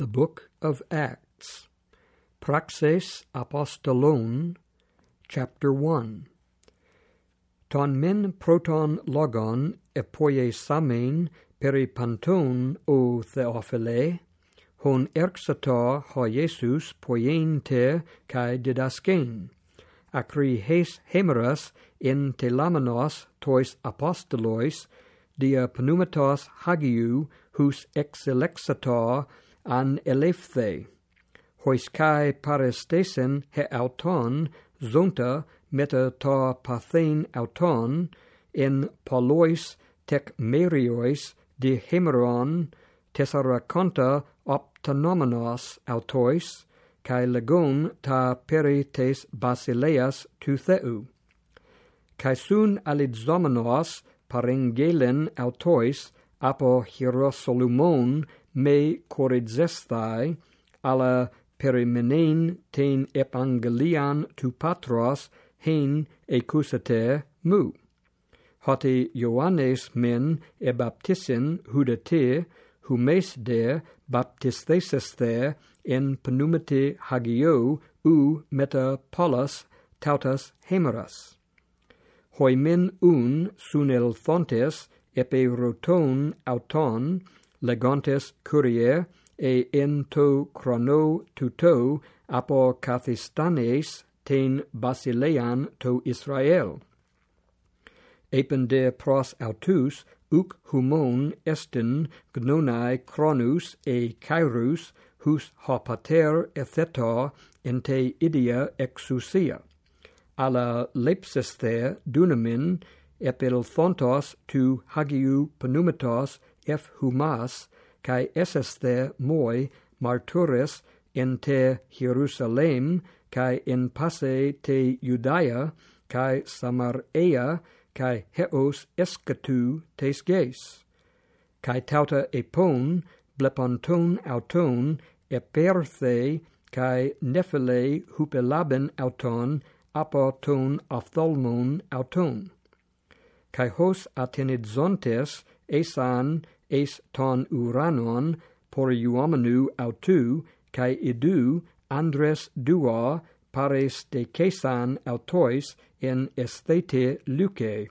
The Book of Acts. Praxes Apostolon, Chapter 1. Ton men proton logon epoie samein peripanton o Theophile, hon erxata ha Jesus poien te cae didascein, acri hes hemeras in telamenos tois apostolois, dia pneumatos hagiu hus exelexator an elefthe hois kai parestesen he auton zonta meta ta pathen auton in polois tec meriois de hemeron tessaraconta optonomenos autois kai legon ta perites basileas tu theu kai sun alidzomenos parengelen autois apo hierosolumon me corizestai ala perimenein ten evangelian tu patros hen ecusate mu. Hote Ioannes men e baptisin hudate humes de baptisthesis there in pneumate hagio u meta polos tautas hemeras. Hoi men un sunel fontes epe roton auton legontes courier e en to chrono tuto apo Kathistanes ten basilean to Israel. Epen de pros autus uc humon estin gnonai chronus e kairus hus hopater ethetor ente idia exousia. Alla lepsisthe dunamin epilthontos tu hagiu pneumatos F. Humas, cae eseste moi martures in te Jerusalem, cae in passe te Judaea, cae Samaria, cae heos escatu tes geis. Cae tauta epon, bleponton auton, eperthe, cae nephile hupelaben auton, apoton ophthalmon auton. Cae hos atenizontes esan es ton uranon por iuomenu autu, cae idu andres dua pares de cesan autois in esthete luce.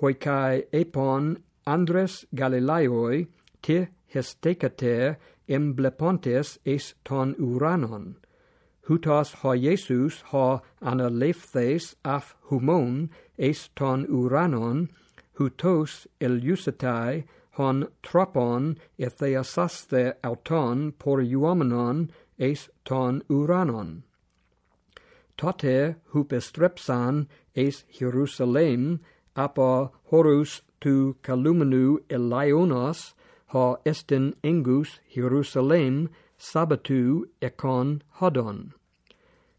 Hoicae epon andres Galileoi te hestecater emblepontes es ton uranon. Hutas ha Jesus ha analephthes af humon es ton uranon, hutos eliusetai hon tropon etheiasaste auton por iuomenon eis ton uranon. Tote hup estrepsan eis Hierusalem apo horus tu calumenu elionos ha estin engus Hierusalem sabatu econ hodon.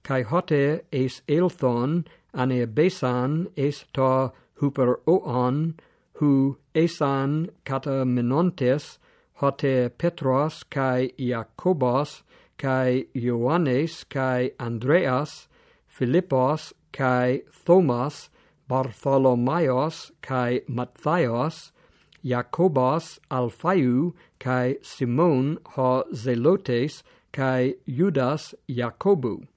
Kai hote eis elthon ane besan eis ta huper oon, hu esan kata menontes, hote Petros kai Iacobos kai Ioannes kai Andreas, Philippos kai Thomas, Bartholomaeos kai Matthias, Jacobas Alphaiu kai Simon ho Zelotes kai Judas Jacobu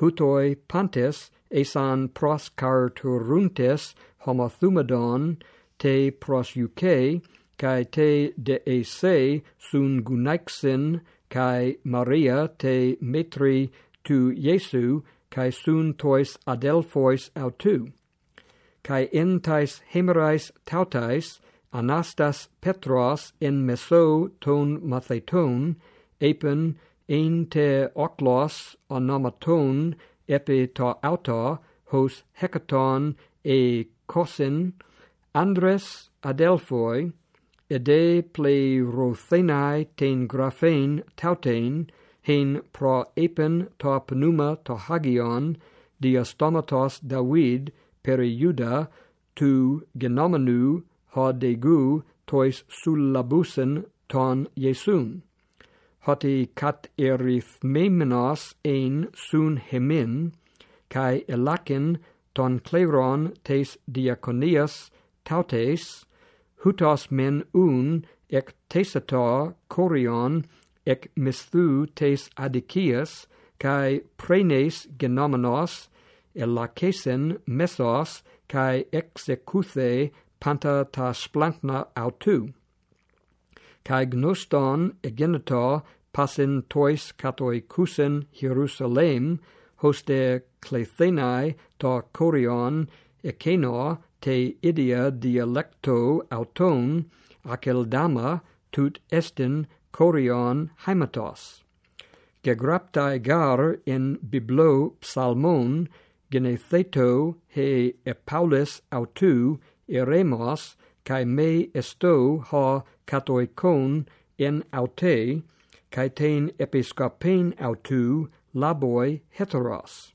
hutoi pantes esan proscarturuntes homothumadon te prosuke kai te de ese sun gunaixin kai maria te metri tu Jesu kai sun tois adelphois autu kai entais hemerais tautais anastas petros en meso ton matheton epen ein te oklos onomaton epi to auto hos hecaton e. Cosin andres adelphoi ede rothenai ten graphein tautein hen pro epen to pneuma to hagion diastomatos david periuda tu genomenu ha degu tois sullabusen ton jesum hoti kat erythmemenos ein sun hemin, kai elakin ton cleron tes diaconias tautes, hutos men un ec tesata corion ec misthu tes adicias, cae prenes genomenos, elacesen mesos, cae executhe panta ta splantna autu kai gnuston eginto pasin tois kathoikusen Hierusalem hoste clethenai ta korion ekeno te idia dialecto auton aceldama tut estin korion haimatos. Gegraptai gar in biblo psalmon genetheto he epaulis autu eremos kai me esto ha katoikon en aute kai tein episcopein autou laboi heteros.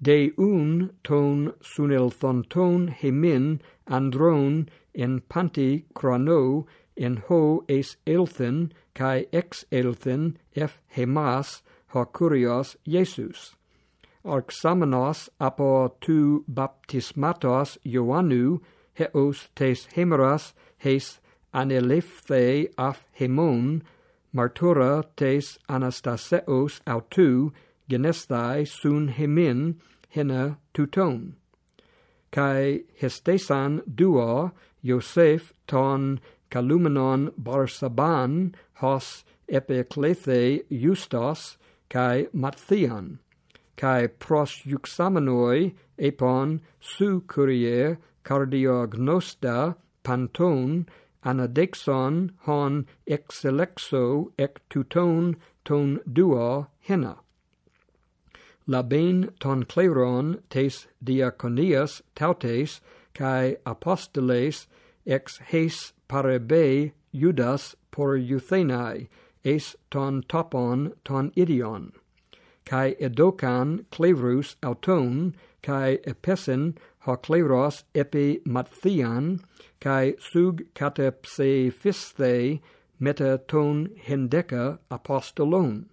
De un ton sunelthonton hemin andron en panti chrono en ho es elthen kai ex elthen f hemas ha curios Jesus. Arxamenos apo tu baptismatos Ioannu heos tes hemeras hes anelefthei af hemon, martura tes anastaseos autou, genesthai sun hemin, hena tuton. Kai hestesan duo Yosef ton calumenon barsaban, hos epiclethe justos, kai mattheon cae prosjuxamenoi epon su courier cardiognosta panton anadexon hon exelexo ec tuton ton duo hena. Laben ton cleron tes diaconias tautes cae apostoles ex heis parebe Judas por euthenai, es ton topon ton idion kai edokan klerus auton kai epesin hokleros epi mathian kai sug katepse fisthe metaton hendeca apostolon.